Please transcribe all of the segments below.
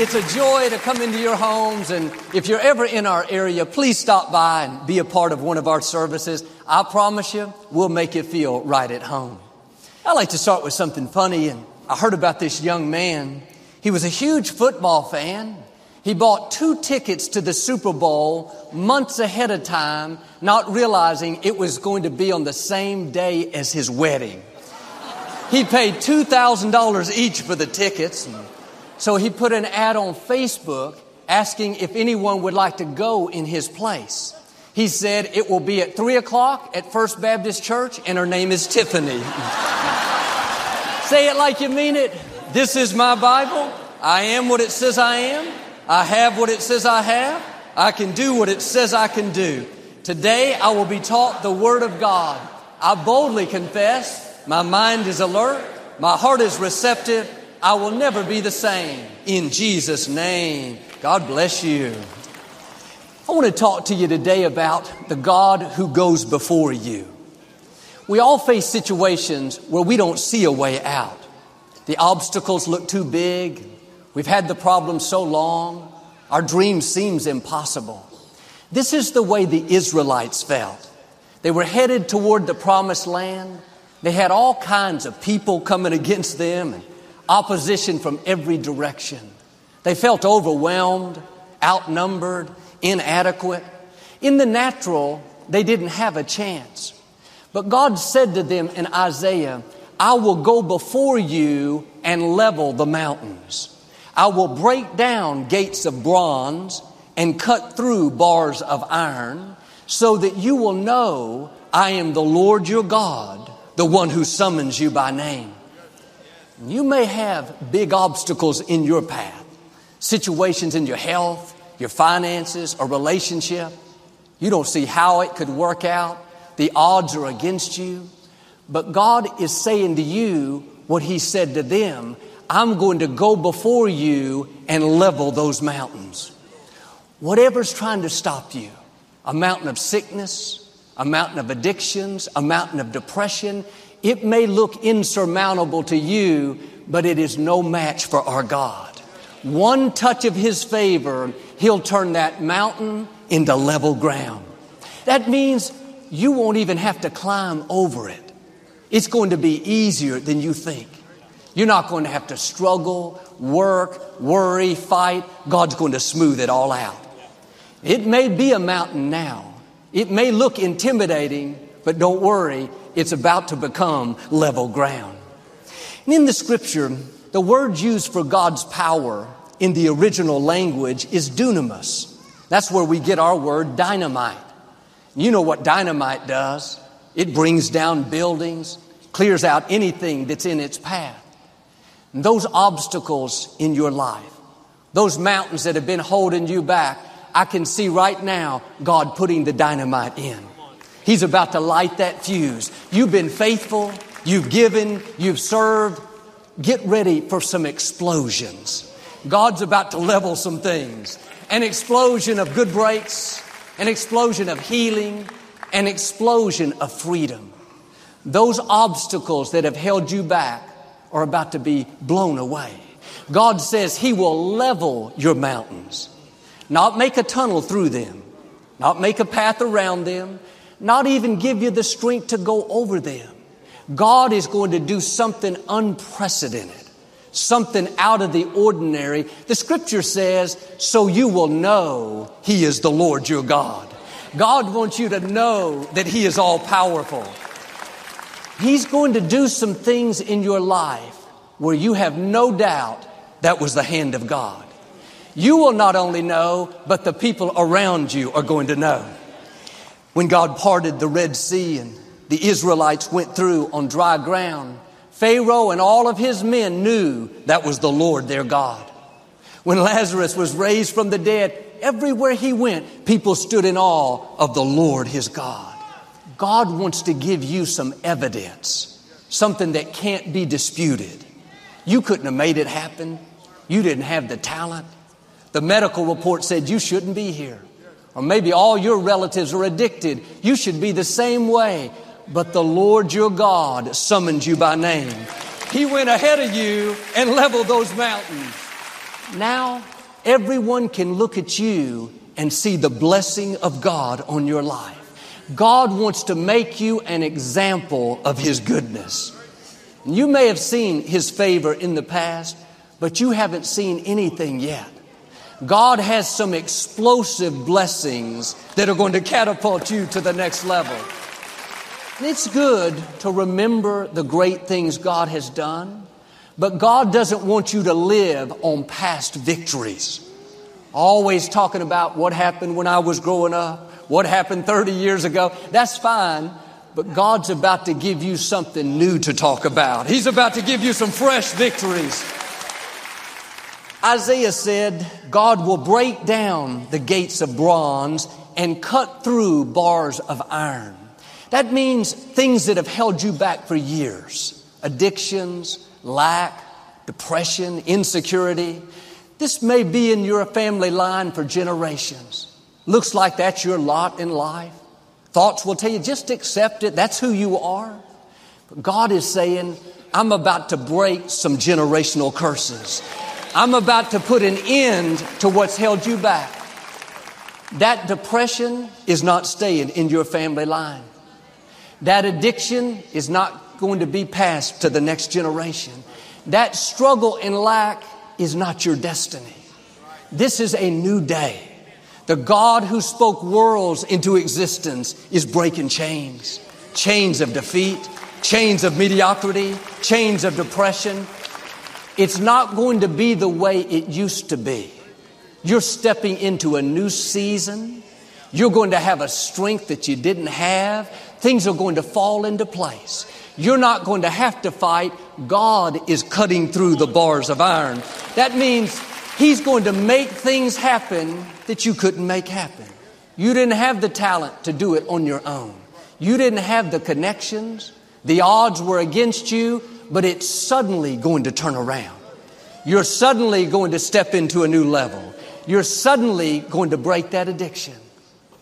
It's a joy to come into your homes. And if you're ever in our area, please stop by and be a part of one of our services. I promise you, we'll make you feel right at home. I like to start with something funny. And I heard about this young man. He was a huge football fan. He bought two tickets to the Super Bowl months ahead of time, not realizing it was going to be on the same day as his wedding. He paid $2,000 each for the tickets. And so he put an ad on Facebook asking if anyone would like to go in his place. He said, It will be at 3 o'clock at First Baptist Church, and her name is Tiffany. Say it like you mean it. This is my Bible. I am what it says I am. I have what it says I have. I can do what it says I can do. Today I will be taught the Word of God. I boldly confess, my mind is alert, my heart is receptive, I will never be the same. In Jesus' name, God bless you. I want to talk to you today about the God who goes before you. We all face situations where we don't see a way out. The obstacles look too big. We've had the problem so long. Our dream seems impossible. This is the way the Israelites felt. They were headed toward the promised land. They had all kinds of people coming against them opposition from every direction. They felt overwhelmed, outnumbered, inadequate. In the natural, they didn't have a chance. But God said to them in Isaiah, I will go before you and level the mountains. I will break down gates of bronze and cut through bars of iron so that you will know I am the Lord your God, the one who summons you by name. You may have big obstacles in your path, situations in your health, your finances, or relationship. You don't see how it could work out. The odds are against you. But God is saying to you what He said to them I'm going to go before you and level those mountains. Whatever's trying to stop you, a mountain of sickness, a mountain of addictions, a mountain of depression, it may look insurmountable to you, but it is no match for our God. One touch of His favor, He'll turn that mountain into level ground. That means you won't even have to climb over it. It's going to be easier than you think. You're not going to have to struggle, work, worry, fight. God's going to smooth it all out. It may be a mountain now. It may look intimidating, but don't worry, it's about to become level ground. And in the scripture, the word used for God's power in the original language is dunamis. That's where we get our word dynamite. You know what dynamite does. It brings down buildings, clears out anything that's in its path. And those obstacles in your life, those mountains that have been holding you back, I can see right now God putting the dynamite in. He's about to light that fuse. You've been faithful, you've given, you've served. Get ready for some explosions. God's about to level some things. An explosion of good breaks, an explosion of healing, an explosion of freedom. Those obstacles that have held you back are about to be blown away. God says He will level your mountains, not make a tunnel through them, not make a path around them, not even give you the strength to go over them. God is going to do something unprecedented, something out of the ordinary. The scripture says, so you will know He is the Lord your God. God wants you to know that He is all powerful. He's going to do some things in your life where you have no doubt that was the hand of God. You will not only know, but the people around you are going to know when God parted the Red Sea and the Israelites went through on dry ground, Pharaoh and all of his men knew that was the Lord their God. When Lazarus was raised from the dead, everywhere he went, people stood in awe of the Lord his God. God wants to give you some evidence, something that can't be disputed. You couldn't have made it happen. You didn't have the talent. The medical report said you shouldn't be here. Or maybe all your relatives are addicted. You should be the same way. But the Lord your God summoned you by name. He went ahead of you and leveled those mountains. Now, everyone can look at you and see the blessing of God on your life. God wants to make you an example of His goodness. You may have seen His favor in the past, but you haven't seen anything yet. God has some explosive blessings that are going to catapult you to the next level. It's good to remember the great things God has done, but God doesn't want you to live on past victories. Always talking about what happened when I was growing up, what happened 30 years ago. That's fine, but God's about to give you something new to talk about. He's about to give you some fresh victories. Isaiah said, God will break down the gates of bronze and cut through bars of iron. That means things that have held you back for years addictions, lack, depression, insecurity. This may be in your family line for generations. Looks like that's your lot in life. Thoughts will tell you just accept it, that's who you are. But God is saying, I'm about to break some generational curses. I'm about to put an end to what's held you back. That depression is not staying in your family line. That addiction is not going to be passed to the next generation. That struggle and lack is not your destiny. This is a new day. The God who spoke worlds into existence is breaking chains. Chains of defeat, chains of mediocrity, chains of depression, it's not going to be the way it used to be. You're stepping into a new season. You're going to have a strength that you didn't have. Things are going to fall into place. You're not going to have to fight. God is cutting through the bars of iron. That means He's going to make things happen that you couldn't make happen. You didn't have the talent to do it on your own. You didn't have the connections. The odds were against you but it's suddenly going to turn around. You're suddenly going to step into a new level. You're suddenly going to break that addiction.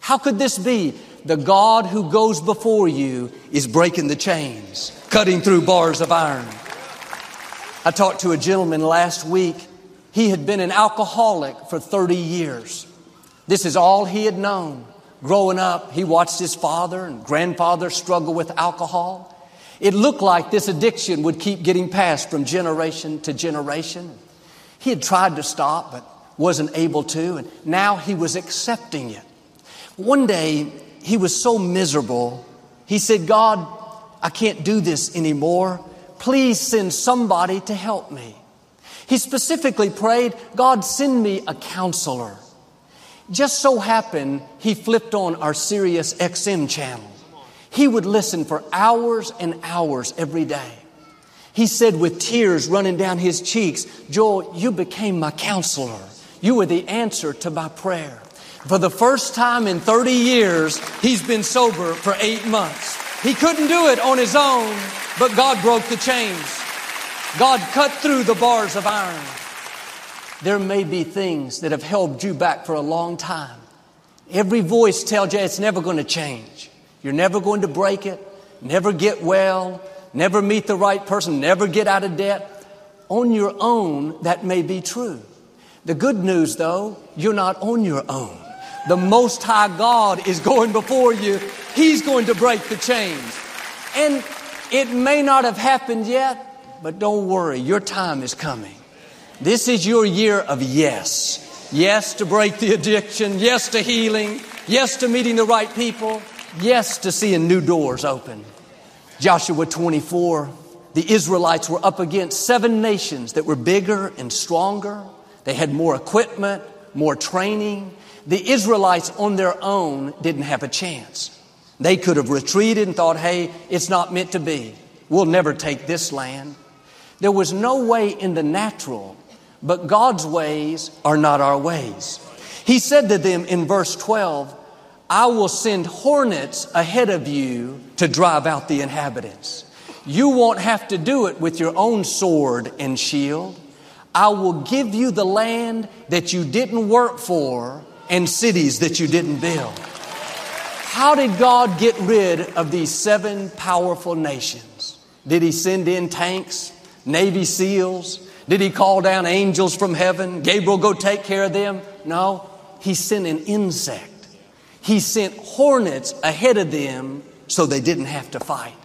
How could this be? The God who goes before you is breaking the chains, cutting through bars of iron. I talked to a gentleman last week. He had been an alcoholic for 30 years. This is all he had known. Growing up, he watched his father and grandfather struggle with alcohol. It looked like this addiction would keep getting passed from generation to generation. He had tried to stop, but wasn't able to, and now he was accepting it. One day, he was so miserable, he said, God, I can't do this anymore. Please send somebody to help me. He specifically prayed, God, send me a counselor. Just so happened, he flipped on our Sirius XM channel. He would listen for hours and hours every day. He said with tears running down his cheeks, Joel, you became my counselor. You were the answer to my prayer. For the first time in 30 years, he's been sober for eight months. He couldn't do it on his own, but God broke the chains. God cut through the bars of iron. There may be things that have held you back for a long time. Every voice tells you it's never going to change. You're never going to break it, never get well, never meet the right person, never get out of debt. On your own, that may be true. The good news, though, you're not on your own. The Most High God is going before you. He's going to break the chains. And it may not have happened yet, but don't worry, your time is coming. This is your year of yes. Yes to break the addiction. Yes to healing. Yes to meeting the right people yes to seeing new doors open. Joshua 24, the Israelites were up against seven nations that were bigger and stronger. They had more equipment, more training. The Israelites on their own didn't have a chance. They could have retreated and thought, hey, it's not meant to be. We'll never take this land. There was no way in the natural, but God's ways are not our ways. He said to them in verse 12, I will send hornets ahead of you to drive out the inhabitants. You won't have to do it with your own sword and shield. I will give you the land that you didn't work for and cities that you didn't build. How did God get rid of these seven powerful nations? Did He send in tanks, Navy SEALs? Did he call down angels from heaven? Gabriel, go take care of them? No. He sent an insect. He sent hornets ahead of them so they didn't have to fight.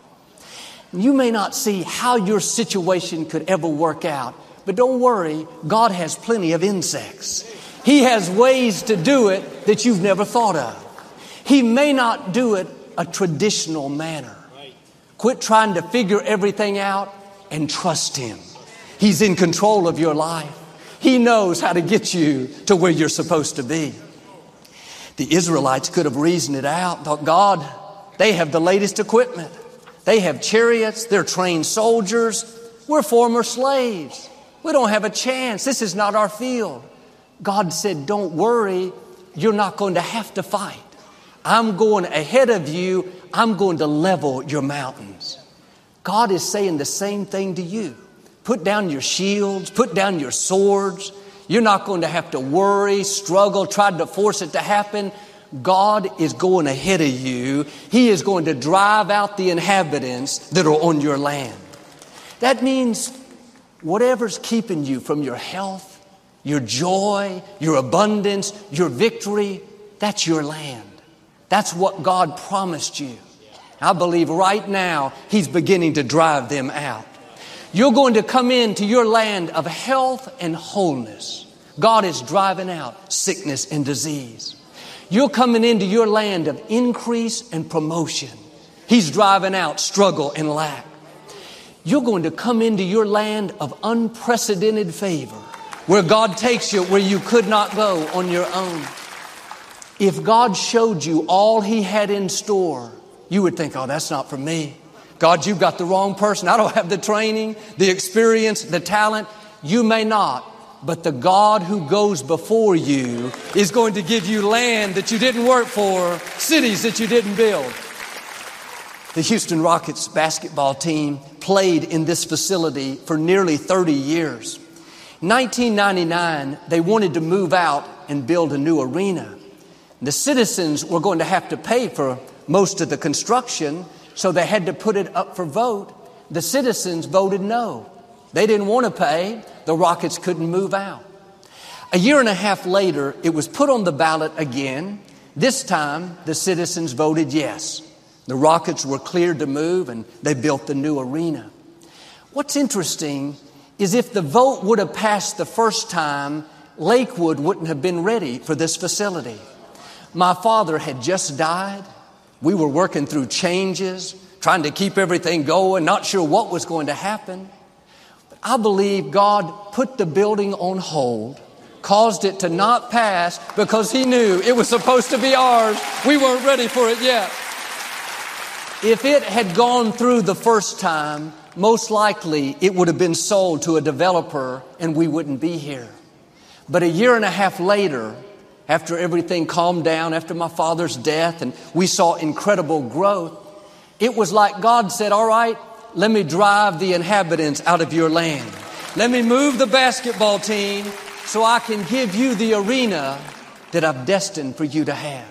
You may not see how your situation could ever work out, but don't worry, God has plenty of insects. He has ways to do it that you've never thought of. He may not do it a traditional manner. Quit trying to figure everything out and trust Him. He's in control of your life. He knows how to get you to where you're supposed to be. The Israelites could have reasoned it out, thought, God, they have the latest equipment. They have chariots, they're trained soldiers. We're former slaves. We don't have a chance. This is not our field. God said, Don't worry, you're not going to have to fight. I'm going ahead of you, I'm going to level your mountains. God is saying the same thing to you. Put down your shields, put down your swords. You're not going to have to worry, struggle, try to force it to happen. God is going ahead of you. He is going to drive out the inhabitants that are on your land. That means whatever's keeping you from your health, your joy, your abundance, your victory, that's your land. That's what God promised you. I believe right now He's beginning to drive them out. You're going to come into your land of health and wholeness. God is driving out sickness and disease. You're coming into your land of increase and promotion. He's driving out struggle and lack. You're going to come into your land of unprecedented favor where God takes you where you could not go on your own. If God showed you all He had in store, you would think, oh, that's not for me. God, you've got the wrong person. I don't have the training, the experience, the talent. You may not, but the God who goes before you is going to give you land that you didn't work for, cities that you didn't build. The Houston Rockets basketball team played in this facility for nearly 30 years. 1999, they wanted to move out and build a new arena. The citizens were going to have to pay for most of the construction, so they had to put it up for vote. The citizens voted no. They didn't want to pay. The Rockets couldn't move out. A year and a half later, it was put on the ballot again. This time, the citizens voted yes. The Rockets were cleared to move and they built the new arena. What's interesting is if the vote would have passed the first time, Lakewood wouldn't have been ready for this facility. My father had just died. We were working through changes, trying to keep everything going, not sure what was going to happen. But I believe God put the building on hold, caused it to not pass because He knew it was supposed to be ours. We weren't ready for it yet. If it had gone through the first time, most likely it would have been sold to a developer and we wouldn't be here. But a year and a half later, after everything calmed down, after my father's death, and we saw incredible growth, it was like God said, All right, let me drive the inhabitants out of your land. Let me move the basketball team so I can give you the arena that I've destined for you to have.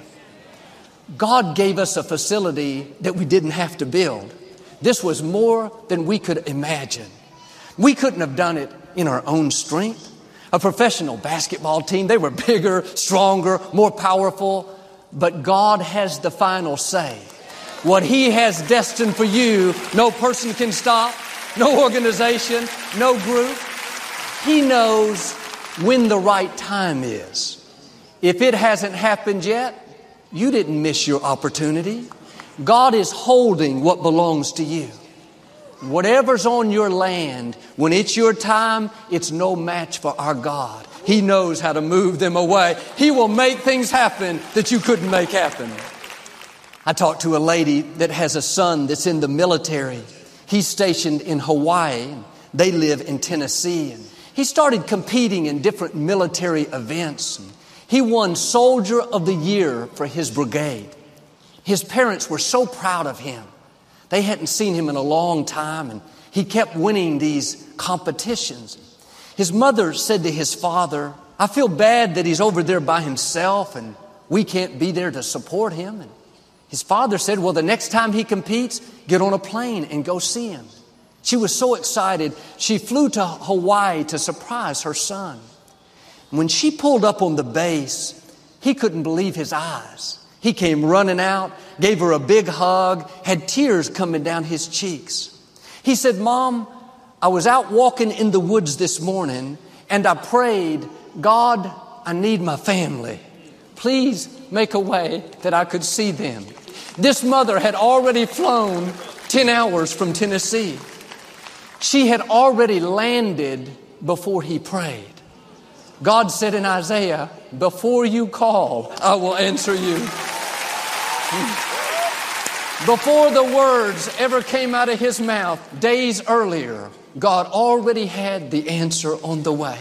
God gave us a facility that we didn't have to build. This was more than we could imagine. We couldn't have done it in our own strength. A professional basketball team, they were bigger, stronger, more powerful, but God has the final say. What He has destined for you, no person can stop, no organization, no group. He knows when the right time is. If it hasn't happened yet, you didn't miss your opportunity. God is holding what belongs to you. Whatever's on your land, when it's your time, it's no match for our God. He knows how to move them away. He will make things happen that you couldn't make happen. I talked to a lady that has a son that's in the military. He's stationed in Hawaii. They live in Tennessee. He started competing in different military events. He won Soldier of the Year for his brigade. His parents were so proud of him. They hadn't seen him in a long time, and he kept winning these competitions. His mother said to his father, I feel bad that he's over there by himself and we can't be there to support him. And his father said, Well, the next time he competes, get on a plane and go see him. She was so excited, she flew to Hawaii to surprise her son. When she pulled up on the base, he couldn't believe his eyes. He came running out, gave her a big hug, had tears coming down his cheeks. He said, Mom, I was out walking in the woods this morning and I prayed, God, I need my family. Please make a way that I could see them. This mother had already flown 10 hours from Tennessee. She had already landed before he prayed. God said in Isaiah, Before you call, I will answer you. Before the words ever came out of his mouth, days earlier, God already had the answer on the way.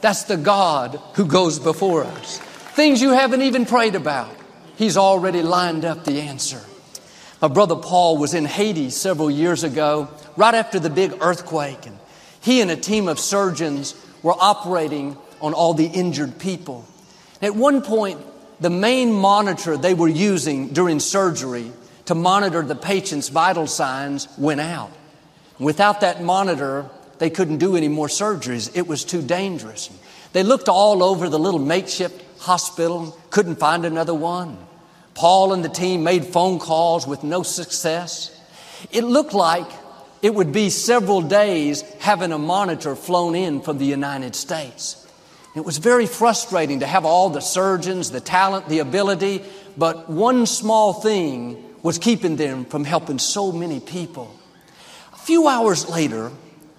That's the God who goes before us. Things you haven't even prayed about, He's already lined up the answer. My brother Paul was in Haiti several years ago, right after the big earthquake, and he and a team of surgeons were operating on all the injured people. At one point, the main monitor they were using during surgery to monitor the patient's vital signs went out. Without that monitor, they couldn't do any more surgeries. It was too dangerous. They looked all over the little makeshift hospital, couldn't find another one. Paul and the team made phone calls with no success. It looked like it would be several days having a monitor flown in from the United States. It was very frustrating to have all the surgeons, the talent, the ability, but one small thing was keeping them from helping so many people. A few hours later,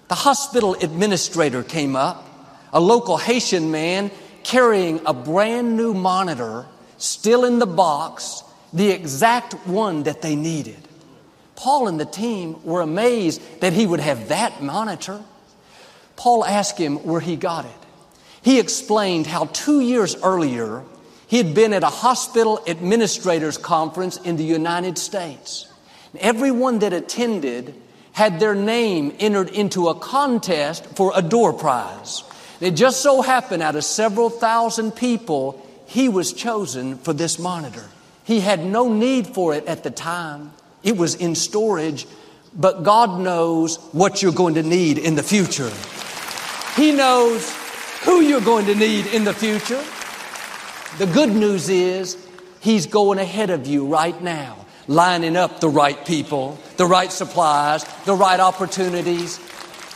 the hospital administrator came up, a local Haitian man carrying a brand new monitor, still in the box, the exact one that they needed. Paul and the team were amazed that he would have that monitor. Paul asked him where he got it. He explained how two years earlier he had been at a hospital administrators conference in the United States. Everyone that attended had their name entered into a contest for a door prize. It just so happened out of several thousand people, he was chosen for this monitor. He had no need for it at the time. It was in storage, but God knows what you're going to need in the future. He knows who you're going to need in the future. The good news is He's going ahead of you right now, lining up the right people, the right supplies, the right opportunities.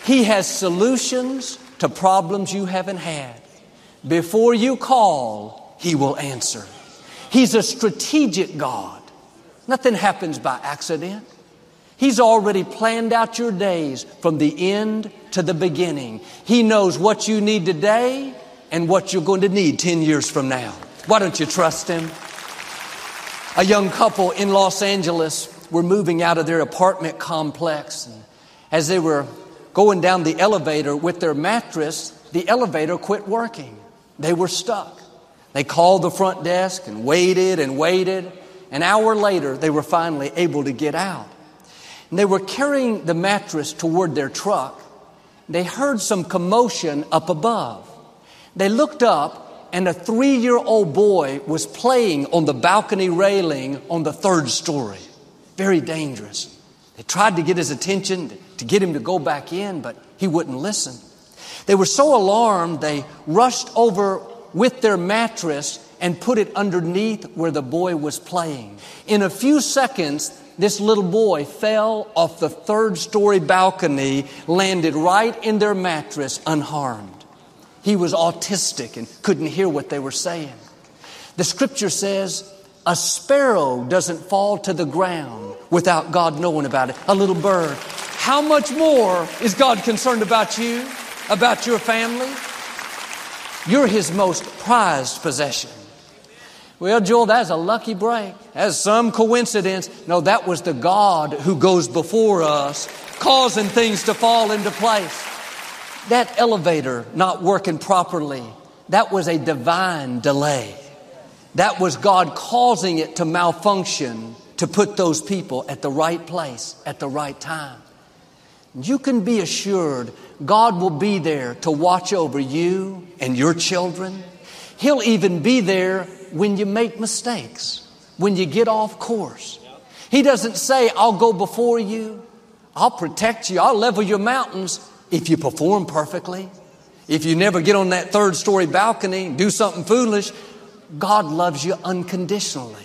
He has solutions to problems you haven't had. Before you call, He will answer. He's a strategic God. Nothing happens by accident. He's already planned out your days from the end to the beginning. He knows what you need today and what you're going to need 10 years from now. Why don't you trust Him? A young couple in Los Angeles were moving out of their apartment complex. And as they were going down the elevator with their mattress, the elevator quit working. They were stuck. They called the front desk and waited and waited. An hour later, they were finally able to get out. They were carrying the mattress toward their truck. They heard some commotion up above. They looked up, and a three year old boy was playing on the balcony railing on the third story. Very dangerous. They tried to get his attention to get him to go back in, but he wouldn't listen. They were so alarmed, they rushed over with their mattress and put it underneath where the boy was playing. In a few seconds, this little boy fell off the third story balcony, landed right in their mattress unharmed. He was autistic and couldn't hear what they were saying. The scripture says, a sparrow doesn't fall to the ground without God knowing about it. A little bird. How much more is God concerned about you, about your family? You're His most prized possession. Well, Joel, that's a lucky break. That's some coincidence. No, that was the God who goes before us, causing things to fall into place. That elevator not working properly, that was a divine delay. That was God causing it to malfunction to put those people at the right place at the right time. You can be assured God will be there to watch over you and your children. He'll even be there when you make mistakes, when you get off course. He doesn't say, I'll go before you, I'll protect you. I'll level your mountains if you perform perfectly. If you never get on that third story balcony do something foolish, God loves you unconditionally.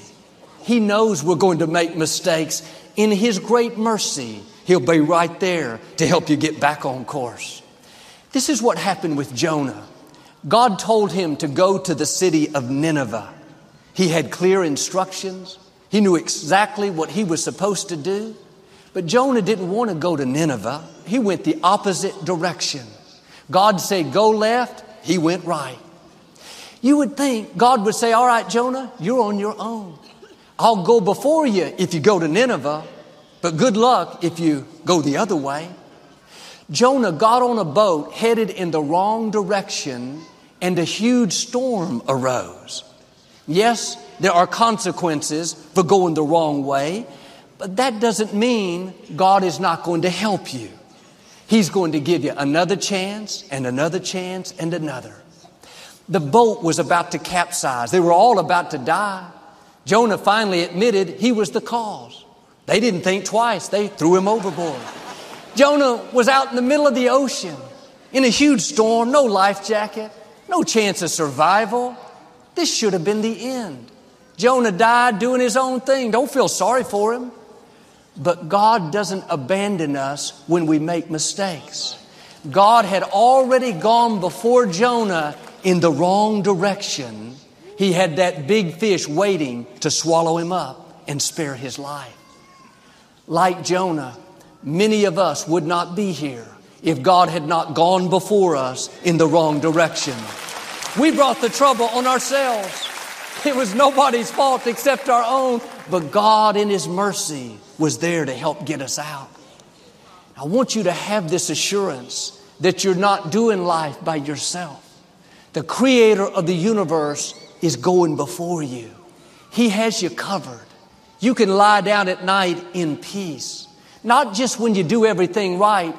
He knows we're going to make mistakes. In His great mercy, He'll be right there to help you get back on course. This is what happened with Jonah. God told him to go to the city of Nineveh. He had clear instructions. He knew exactly what he was supposed to do. But Jonah didn't want to go to Nineveh. He went the opposite direction. God said, Go left. He went right. You would think God would say, All right, Jonah, you're on your own. I'll go before you if you go to Nineveh, but good luck if you go the other way. Jonah got on a boat headed in the wrong direction and a huge storm arose. Yes, there are consequences for going the wrong way, but that doesn't mean God is not going to help you. He's going to give you another chance and another chance and another. The boat was about to capsize. They were all about to die. Jonah finally admitted he was the cause. They didn't think twice. They threw him overboard. Jonah was out in the middle of the ocean in a huge storm, no life jacket, no chance of survival. This should have been the end. Jonah died doing his own thing. Don't feel sorry for him. But God doesn't abandon us when we make mistakes. God had already gone before Jonah in the wrong direction. He had that big fish waiting to swallow him up and spare his life. Like Jonah, many of us would not be here if God had not gone before us in the wrong direction. We brought the trouble on ourselves. It was nobody's fault except our own, but God in His mercy was there to help get us out. I want you to have this assurance that you're not doing life by yourself. The creator of the universe is going before you. He has you covered. You can lie down at night in peace. Not just when you do everything right,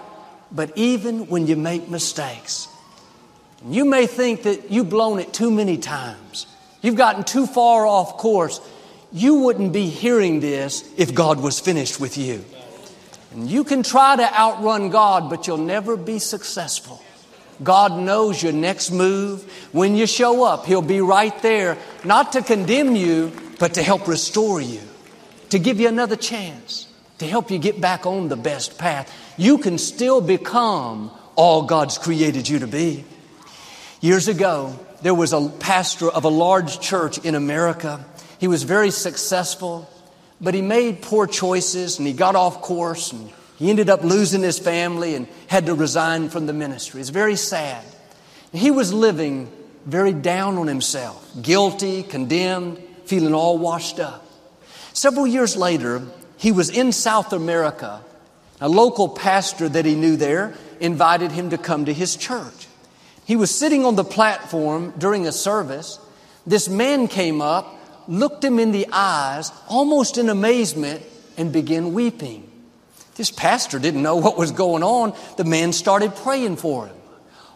but even when you make mistakes. You may think that you've blown it too many times. You've gotten too far off course. You wouldn't be hearing this if God was finished with you. And you can try to outrun God, but you'll never be successful. God knows your next move. When you show up, He'll be right there, not to condemn you, but to help restore you, to give you another chance, to help you get back on the best path. You can still become all God's created you to be. Years ago, there was a pastor of a large church in America. He was very successful, but he made poor choices and he got off course and he ended up losing his family and had to resign from the ministry. It's very sad. He was living very down on himself, guilty, condemned, feeling all washed up. Several years later, he was in South America. A local pastor that he knew there invited him to come to his church. He was sitting on the platform during a service. This man came up, looked him in the eyes, almost in amazement, and began weeping. This pastor didn't know what was going on. The man started praying for him.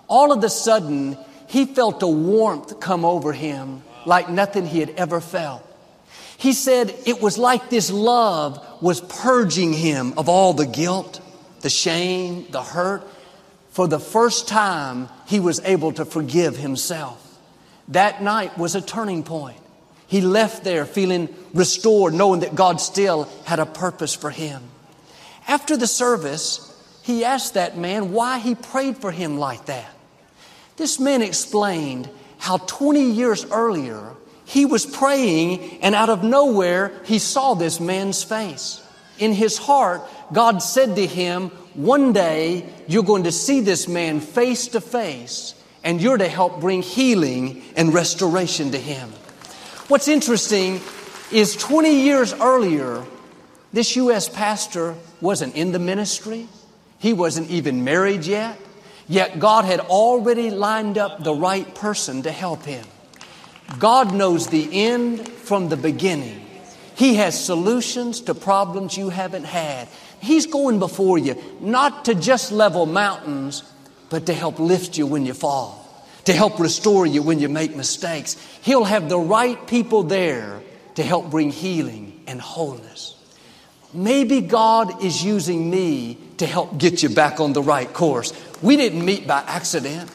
All of a sudden, he felt a warmth come over him like nothing he had ever felt. He said it was like this love was purging him of all the guilt, the shame, the hurt. For the first time, he was able to forgive himself. That night was a turning point. He left there feeling restored, knowing that God still had a purpose for him. After the service, he asked that man why he prayed for him like that. This man explained how 20 years earlier he was praying and out of nowhere he saw this man's face. In his heart, God said to him, one day you're going to see this man face to face and you're to help bring healing and restoration to him. What's interesting is 20 years earlier, this U.S. pastor wasn't in the ministry. He wasn't even married yet. Yet God had already lined up the right person to help him. God knows the end from the beginning. He has solutions to problems you haven't had. He's going before you, not to just level mountains, but to help lift you when you fall, to help restore you when you make mistakes. He'll have the right people there to help bring healing and wholeness. maybe God is using me to help get you back on the right course. We didn't meet by accident.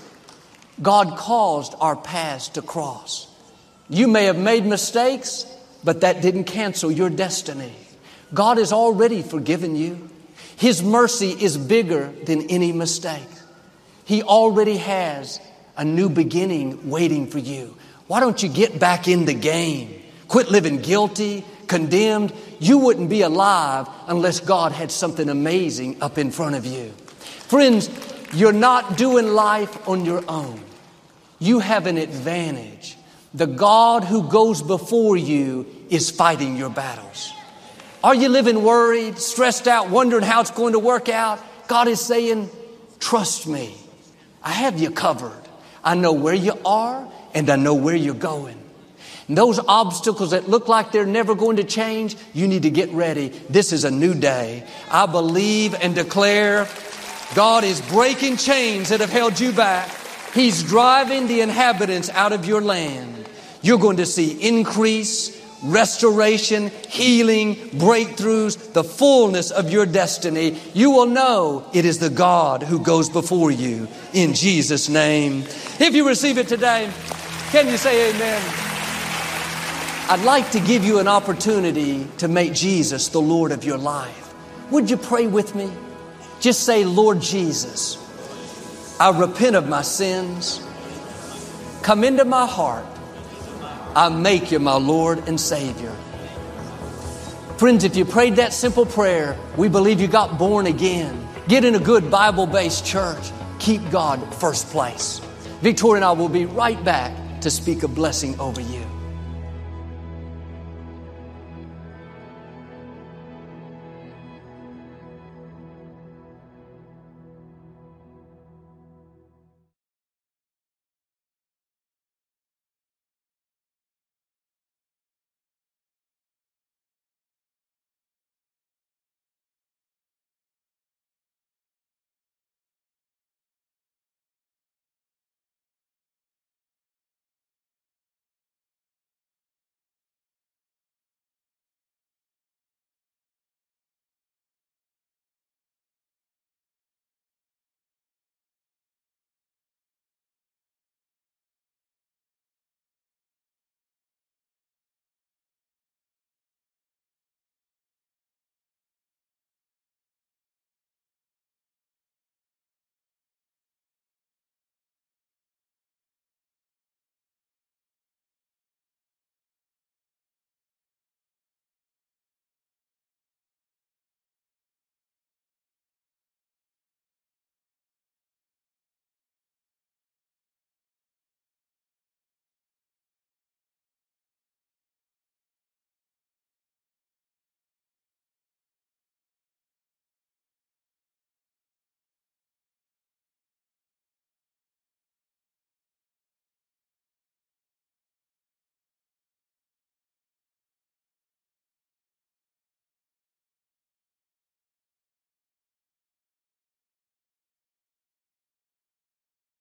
God caused our paths to cross. You may have made mistakes, but that didn't cancel your destiny. God has already forgiven you. His mercy is bigger than any mistake. He already has a new beginning waiting for you. Why don't you get back in the game? Quit living guilty, condemned. You wouldn't be alive unless God had something amazing up in front of you. Friends, you're not doing life on your own. You have an advantage. The God who goes before you is fighting your battles. Are you living worried, stressed out, wondering how it's going to work out? God is saying, Trust me. I have you covered. I know where you are and I know where you're going. And those obstacles that look like they're never going to change, you need to get ready. This is a new day. I believe and declare God is breaking chains that have held you back. He's driving the inhabitants out of your land. You're going to see increase, restoration, healing, breakthroughs, the fullness of your destiny. You will know it is the God who goes before you in Jesus' name. If you receive it today, can you say amen? I'd like to give you an opportunity to make Jesus the Lord of your life. Would you pray with me? Just say, Lord Jesus, I repent of my sins. Come into my heart. I make you my Lord and Savior. Friends, if you prayed that simple prayer, we believe you got born again. Get in a good Bible based church. Keep God first place. Victoria and I will be right back to speak a blessing over you.